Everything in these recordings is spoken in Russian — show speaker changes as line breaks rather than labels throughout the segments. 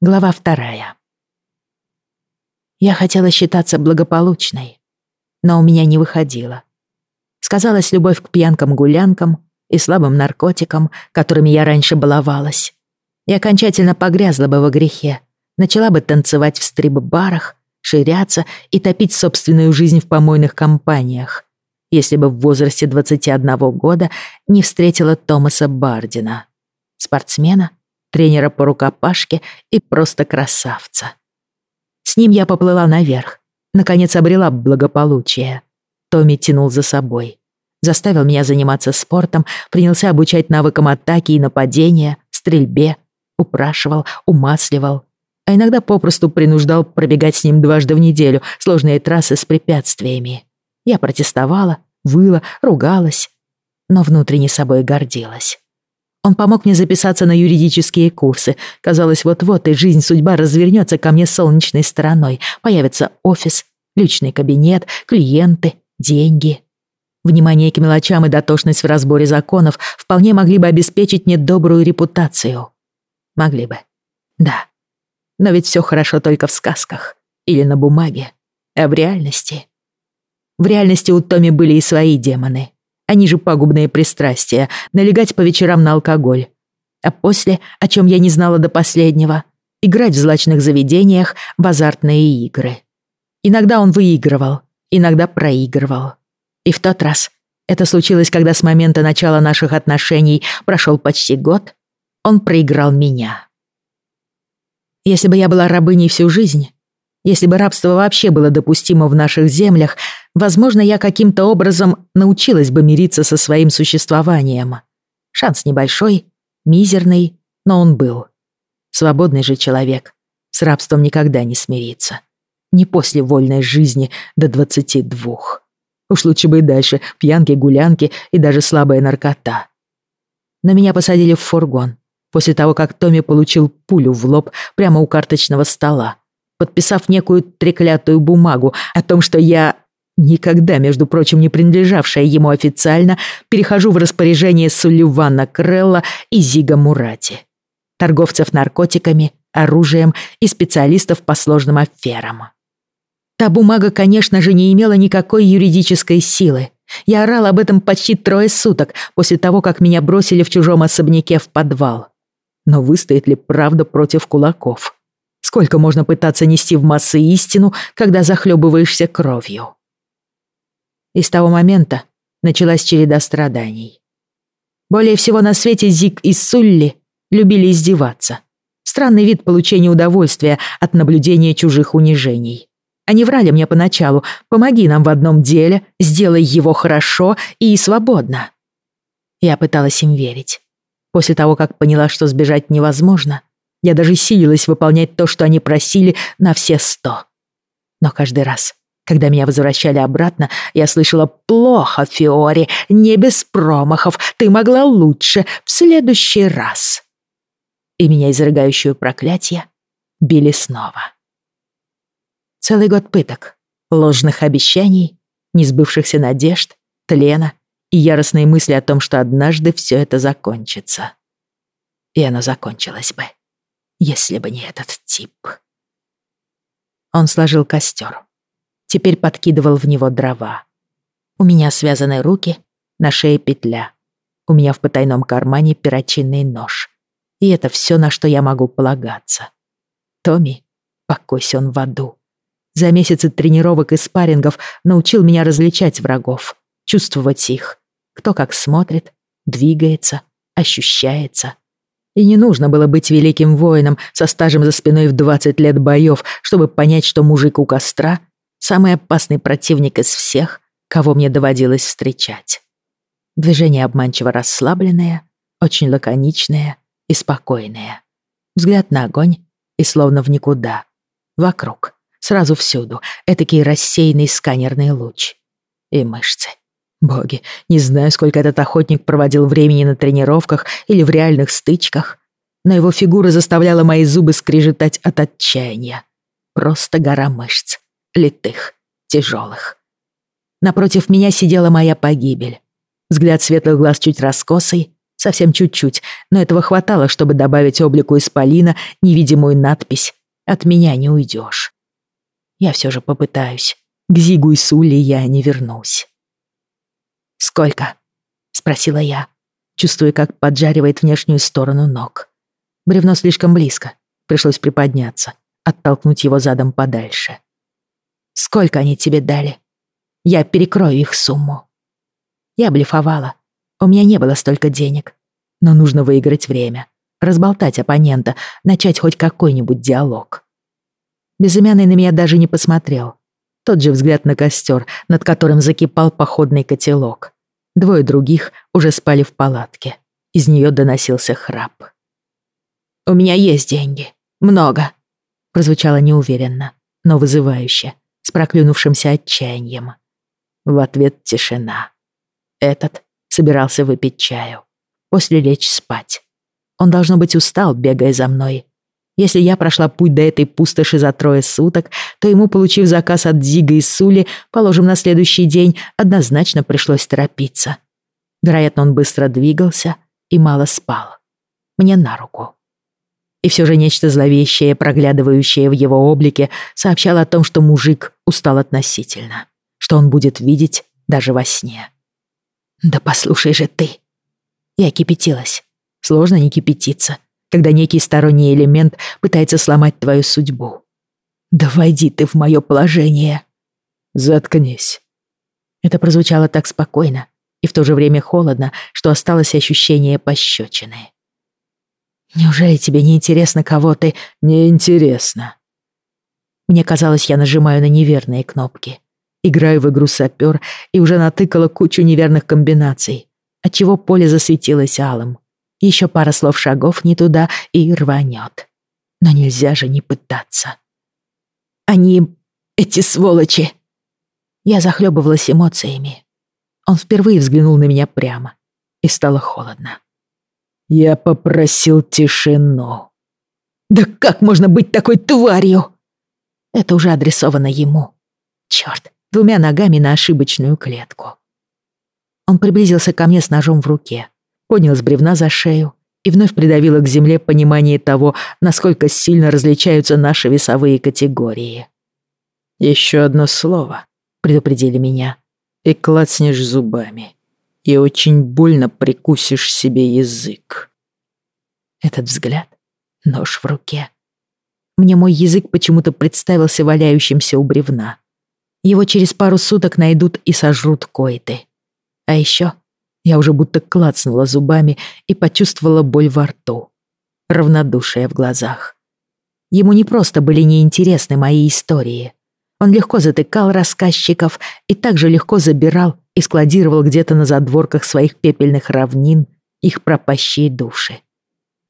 Глава вторая. Я хотела считаться благополучной, но у меня не выходило. Сказалась любовь к пьянкам-гулянкам и слабым наркотикам, которыми я раньше баловалась. И окончательно погрязла бы во грехе, начала бы танцевать в стрип-барах, ширяться и топить собственную жизнь в помойных компаниях, если бы в возрасте 21 года не встретила Томаса Бардина, спортсмена, тренера по рукопашке и просто красавца. С ним я поплыла наверх, наконец обрела благополучие. Томми тянул за собой. Заставил меня заниматься спортом, принялся обучать навыкам атаки и нападения, стрельбе, упрашивал, умасливал, а иногда попросту принуждал пробегать с ним дважды в неделю сложные трассы с препятствиями. Я протестовала, выла, ругалась, но внутренне собой гордилась. Он помог мне записаться на юридические курсы. Казалось, вот-вот и жизнь-судьба развернется ко мне солнечной стороной. Появится офис, личный кабинет, клиенты, деньги. Внимание к мелочам и дотошность в разборе законов вполне могли бы обеспечить мне добрую репутацию. Могли бы. Да. Но ведь все хорошо только в сказках. Или на бумаге. А в реальности... В реальности у Томи были и свои демоны. Они же пагубные пристрастия, налегать по вечерам на алкоголь. А после, о чем я не знала до последнего, играть в злачных заведениях в азартные игры. Иногда он выигрывал, иногда проигрывал. И в тот раз, это случилось, когда с момента начала наших отношений прошел почти год, он проиграл меня. Если бы я была рабыней всю жизнь, если бы рабство вообще было допустимо в наших землях, возможно, я каким-то образом научилась бы мириться со своим существованием. Шанс небольшой, мизерный, но он был. Свободный же человек с рабством никогда не смирится. Не после вольной жизни до двадцати двух. Уж лучше бы и дальше пьянки, гулянки и даже слабая наркота. На меня посадили в фургон после того, как Томми получил пулю в лоб прямо у карточного стола, подписав некую треклятую бумагу о том, что я, никогда, между прочим, не принадлежавшая ему официально, перехожу в распоряжение Сулливана Крелла и Зига Мурати, торговцев наркотиками, оружием и специалистов по сложным аферам. Та бумага, конечно же, не имела никакой юридической силы. Я орал об этом почти трое суток после того, как меня бросили в чужом особняке в подвал. Но выстоит ли правда против кулаков? Сколько можно пытаться нести в массы истину, когда захлебываешься кровью? И с того момента началась череда страданий. Более всего на свете Зиг и Сулли любили издеваться. Странный вид получения удовольствия от наблюдения чужих унижений. Они врали мне поначалу «помоги нам в одном деле, сделай его хорошо и свободно». Я пыталась им верить. После того, как поняла, что сбежать невозможно, я даже силилась выполнять то, что они просили, на все сто. Но каждый раз, когда меня возвращали обратно, я слышала «Плохо, Фиори, не без промахов, ты могла лучше, в следующий раз». И меня, изрыгающую проклятие, били снова. Целый год пыток, ложных обещаний, несбывшихся надежд, тлена и яростные мысли о том, что однажды все это закончится. И оно закончилось бы если бы не этот тип. Он сложил костер. Теперь подкидывал в него дрова. У меня связаны руки, на шее петля. У меня в потайном кармане перочинный нож. И это все, на что я могу полагаться. Томми, покойся он в аду. За месяцы тренировок и спаррингов научил меня различать врагов, чувствовать их. Кто как смотрит, двигается, ощущается. И не нужно было быть великим воином со стажем за спиной в 20 лет боев, чтобы понять, что мужик у костра — самый опасный противник из всех, кого мне доводилось встречать. Движение обманчиво расслабленное, очень лаконичное и спокойное. Взгляд на огонь и словно в никуда. Вокруг, сразу всюду, этакий рассеянный сканерный луч. И мышцы. Боги, не знаю, сколько этот охотник проводил времени на тренировках или в реальных стычках, но его фигура заставляла мои зубы скрежетать от отчаяния. Просто гора мышц, литых, тяжелых. Напротив меня сидела моя погибель. Взгляд светлых глаз чуть раскосый, Совсем чуть-чуть, но этого хватало, чтобы добавить облику исполина невидимую надпись «От меня не уйдешь». Я все же попытаюсь. К Зигу и Суле я не вернусь. «Сколько?» — спросила я, чувствуя, как поджаривает внешнюю сторону ног. Бревно слишком близко, пришлось приподняться, оттолкнуть его задом подальше. «Сколько они тебе дали? Я перекрою их сумму». Я блефовала, у меня не было столько денег. Но нужно выиграть время, разболтать оппонента, начать хоть какой-нибудь диалог. Безымянный на меня даже не посмотрел. Тот же взгляд на костер, над которым закипал походный котелок. Двое других уже спали в палатке. Из нее доносился храп. «У меня есть деньги. Много», — прозвучало неуверенно, но вызывающе, с проклюнувшимся отчаянием. В ответ тишина. Этот собирался выпить чаю. После лечь спать. Он, должно быть, устал, бегая за мной. Если я прошла путь до этой пустоши за трое суток, то ему, получив заказ от Зига и Сули, положим, на следующий день, однозначно пришлось торопиться. Вероятно, он быстро двигался и мало спал. Мне на руку. И все же нечто зловещее, проглядывающее в его облике, сообщало о том, что мужик устал относительно, что он будет видеть даже во сне. «Да послушай же ты!» Я кипятилась. Сложно не кипятиться, когда некий сторонний элемент пытается сломать твою судьбу. «Да войди ты в мое положение!» «Заткнись!» Это прозвучало так спокойно и в то же время холодно, что осталось ощущение пощечины. «Неужели тебе не интересно, кого ты...» «Не интересно!» Мне казалось, я нажимаю на неверные кнопки. Играю в игру сапер и уже натыкала кучу неверных комбинаций, отчего поле засветилось алым. Еще пара слов шагов не туда и рванет. Но нельзя же не пытаться. Они... эти сволочи... Я захлебывалась эмоциями. Он впервые взглянул на меня прямо, и стало холодно. Я попросил тишину. Да как можно быть такой тварью? Это уже адресовано ему. Чёрт, двумя ногами на ошибочную клетку. Он приблизился ко мне с ножом в руке, поднял с бревна за шею и вновь придавило к земле понимание того, насколько сильно различаются наши весовые категории. «Еще одно слово», — предупредили меня, — «и клацнешь зубами, и очень больно прикусишь себе язык». Этот взгляд, нож в руке. Мне мой язык почему-то представился валяющимся у бревна. Его через пару суток найдут и сожрут койты. А еще я уже будто клацнула зубами и почувствовала боль во рту. Равнодушие в глазах. Ему не просто были неинтересны мои истории. Он легко затыкал рассказчиков и также легко забирал и складировал где-то на задворках своих пепельных равнин их пропащие души.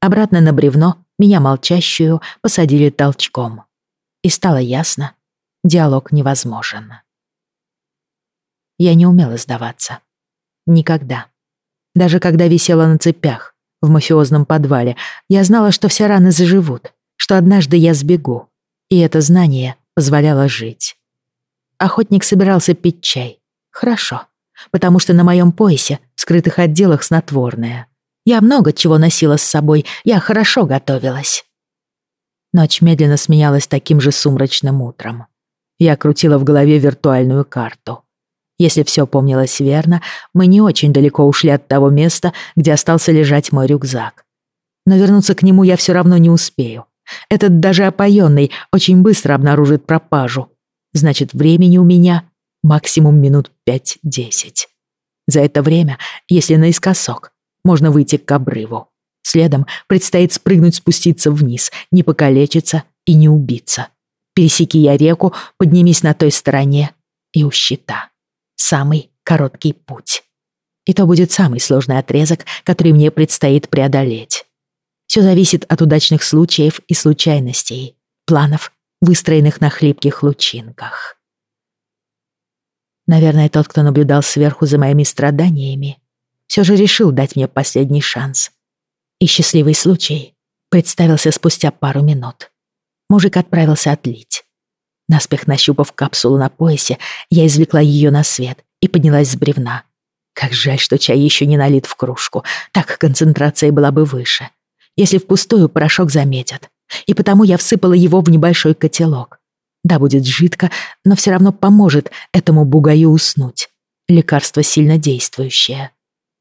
Обратно на бревно меня молчащую посадили толчком. И стало ясно, диалог невозможен. Я не умела сдаваться. Никогда. Даже когда висела на цепях в мафиозном подвале, я знала, что все раны заживут, что однажды я сбегу, и это знание позволяло жить. Охотник собирался пить чай. Хорошо, потому что на моем поясе в скрытых отделах снотворное. Я много чего носила с собой, я хорошо готовилась. Ночь медленно сменялась таким же сумрачным утром. Я крутила в голове виртуальную карту. Если все помнилось верно, мы не очень далеко ушли от того места, где остался лежать мой рюкзак. Но вернуться к нему я все равно не успею. Этот даже опоенный очень быстро обнаружит пропажу. Значит, времени у меня максимум минут пять-десять. За это время, если наискосок, можно выйти к обрыву. Следом предстоит спрыгнуть, спуститься вниз, не покалечиться и не убиться. Пересеки я реку, поднимись на той стороне и у щита. Самый короткий путь. И то будет самый сложный отрезок, который мне предстоит преодолеть. Все зависит от удачных случаев и случайностей, планов, выстроенных на хлипких лучинках. Наверное, тот, кто наблюдал сверху за моими страданиями, все же решил дать мне последний шанс. И счастливый случай представился спустя пару минут мужик отправился отлить. Наспех нащупав капсулу на поясе, я извлекла ее на свет и поднялась с бревна. Как жаль, что чай еще не налит в кружку. Так концентрация была бы выше. Если впустую порошок заметят. И потому я всыпала его в небольшой котелок. Да, будет жидко, но все равно поможет этому бугаю уснуть. Лекарство сильно действующее.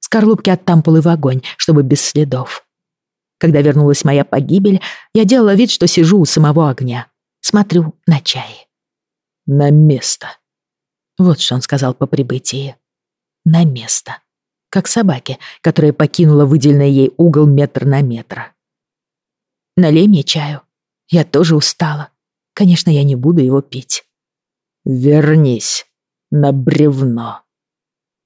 Скорлупки от тампулы в огонь, чтобы без следов. Когда вернулась моя погибель, я делала вид, что сижу у самого огня. Смотрю на чай. «На место», вот что он сказал по прибытии. На место. Как собаке, которая покинула выделенный ей угол метр на метр. Налей мне чаю. Я тоже устала. Конечно, я не буду его пить. Вернись на бревно.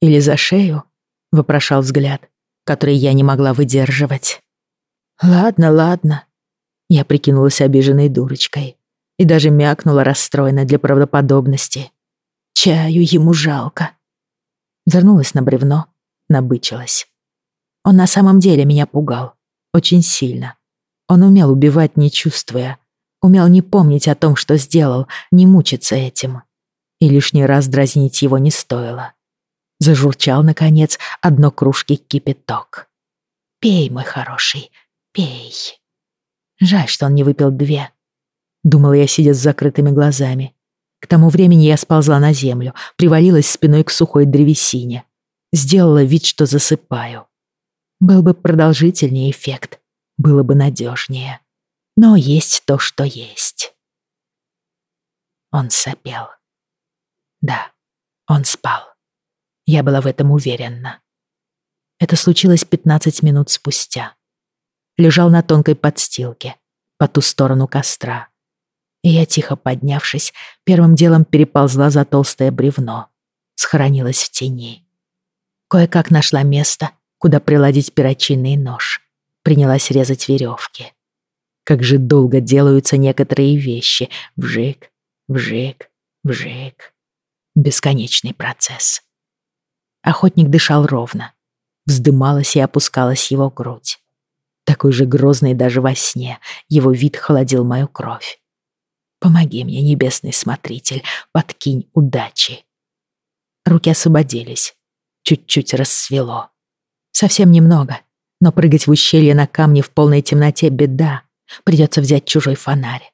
Или за шею, вопрошал взгляд, который я не могла выдерживать. Ладно, ладно. Я прикинулась обиженной дурочкой и даже мякнула расстроенно для правдоподобности. Чаю ему жалко. Вернулась на бревно, набычилась. Он на самом деле меня пугал. Очень сильно. Он умел убивать, не чувствуя. Умел не помнить о том, что сделал, не мучиться этим. И лишний раз дразнить его не стоило. Зажурчал, наконец, одно кружки кипяток. «Пей, мой хороший, пей». Жаль, что он не выпил две. Думала я, сидя с закрытыми глазами. К тому времени я сползла на землю, привалилась спиной к сухой древесине. Сделала вид, что засыпаю. Был бы продолжительнее эффект, было бы надежнее. Но есть то, что есть. Он сопел. Да, он спал. Я была в этом уверена. Это случилось 15 минут спустя. Лежал на тонкой подстилке, по ту сторону костра и я, тихо поднявшись, первым делом переползла за толстое бревно, схоронилась в тени. Кое-как нашла место, куда приладить перочинный нож, принялась резать веревки. Как же долго делаются некоторые вещи. Вжик, вжик, вжик. Бесконечный процесс. Охотник дышал ровно. Вздымалась и опускалась его грудь. Такой же грозный даже во сне. Его вид холодил мою кровь. Помоги мне, небесный смотритель, подкинь удачи. Руки освободились. Чуть-чуть рассвело. Совсем немного, но прыгать в ущелье на камне в полной темноте — беда. Придется взять чужой фонарь.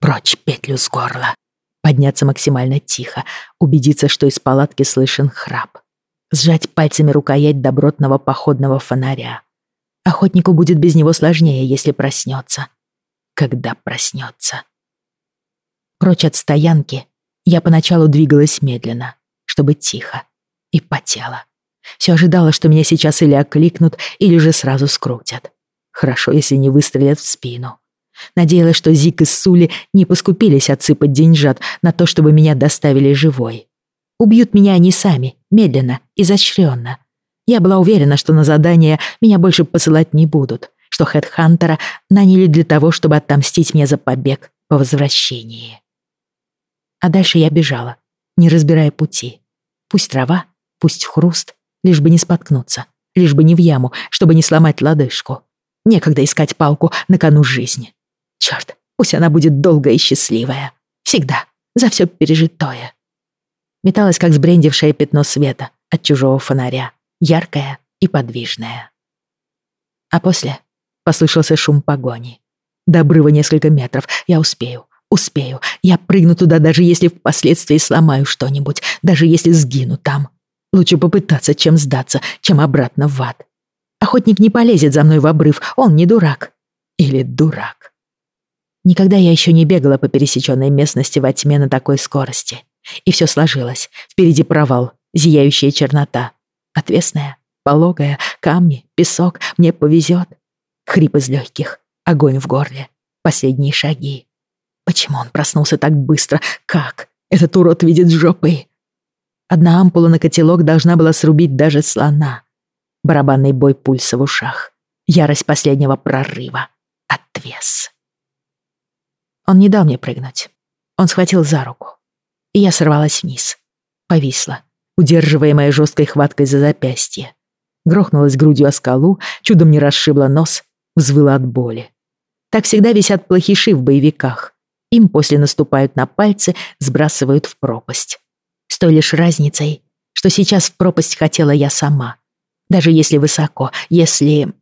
Прочь петлю с горла. Подняться максимально тихо, убедиться, что из палатки слышен храп. Сжать пальцами рукоять добротного походного фонаря. Охотнику будет без него сложнее, если проснется. Когда проснется. Прочь от стоянки я поначалу двигалась медленно, чтобы тихо, и потела. Все ожидала, что меня сейчас или окликнут, или же сразу скрутят. Хорошо, если не выстрелят в спину. Надеялась, что Зик и Сули не поскупились отсыпать деньжат на то, чтобы меня доставили живой. Убьют меня они сами, медленно, изощренно. Я была уверена, что на задание меня больше посылать не будут, что Хедхантера наняли для того, чтобы отомстить мне за побег по возвращении. А дальше я бежала, не разбирая пути. Пусть трава, пусть хруст, лишь бы не споткнуться, лишь бы не в яму, чтобы не сломать лодыжку. Некогда искать палку на кону жизни. Черт, пусть она будет долгая и счастливая. Всегда, за все пережитое. Металась, как сбрендившее пятно света от чужого фонаря, яркое и подвижное. А после послышался шум погони. До обрыва несколько метров, я успею. Успею. Я прыгну туда, даже если впоследствии сломаю что-нибудь, даже если сгину там. Лучше попытаться, чем сдаться, чем обратно в ад. Охотник не полезет за мной в обрыв, он не дурак. Или дурак. Никогда я еще не бегала по пересеченной местности во тьме на такой скорости. И все сложилось. Впереди провал, зияющая чернота. Отвесная, пологая, камни, песок, мне повезет. Хрип из легких, огонь в горле, последние шаги. Почему он проснулся так быстро? Как? Этот урод видит жопой. Одна ампула на котелок должна была срубить даже слона. Барабанный бой пульса в ушах. Ярость последнего прорыва. Отвес. Он не дал мне прыгнуть. Он схватил за руку. И я сорвалась вниз. Повисла, удерживаемая жесткой хваткой за запястье. Грохнулась грудью о скалу, чудом не расшибла нос, взвыла от боли. Так всегда висят плохиши в боевиках. Им после наступают на пальцы, сбрасывают в пропасть. С той лишь разницей, что сейчас в пропасть хотела я сама. Даже если высоко, если...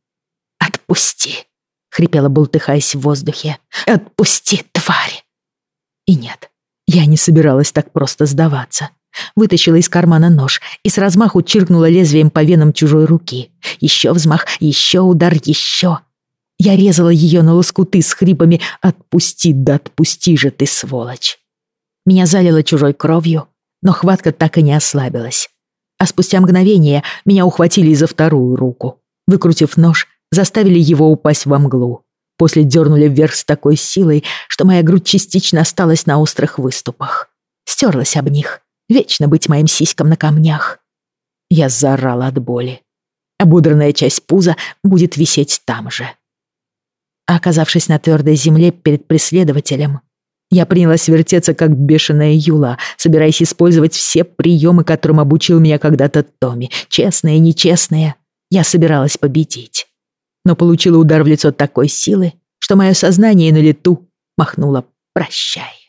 «Отпусти!» — хрипела, бултыхаясь в воздухе. «Отпусти, тварь!» И нет, я не собиралась так просто сдаваться. Вытащила из кармана нож и с размаху чиркнула лезвием по венам чужой руки. Еще взмах, еще удар, еще. Я резала ее на лоскуты с хрипами «Отпусти, да отпусти же ты, сволочь!» Меня залило чужой кровью, но хватка так и не ослабилась. А спустя мгновение меня ухватили за вторую руку. Выкрутив нож, заставили его упасть во мглу. После дернули вверх с такой силой, что моя грудь частично осталась на острых выступах. Стерлась об них. Вечно быть моим сиськом на камнях. Я заорала от боли. Ободранная часть пуза будет висеть там же. А оказавшись на твердой земле перед преследователем, я принялась вертеться, как бешеная юла, собираясь использовать все приемы, которым обучил меня когда-то Томми. Честные, нечестные. Я собиралась победить. Но получила удар в лицо такой силы, что мое сознание на лету махнуло «прощай».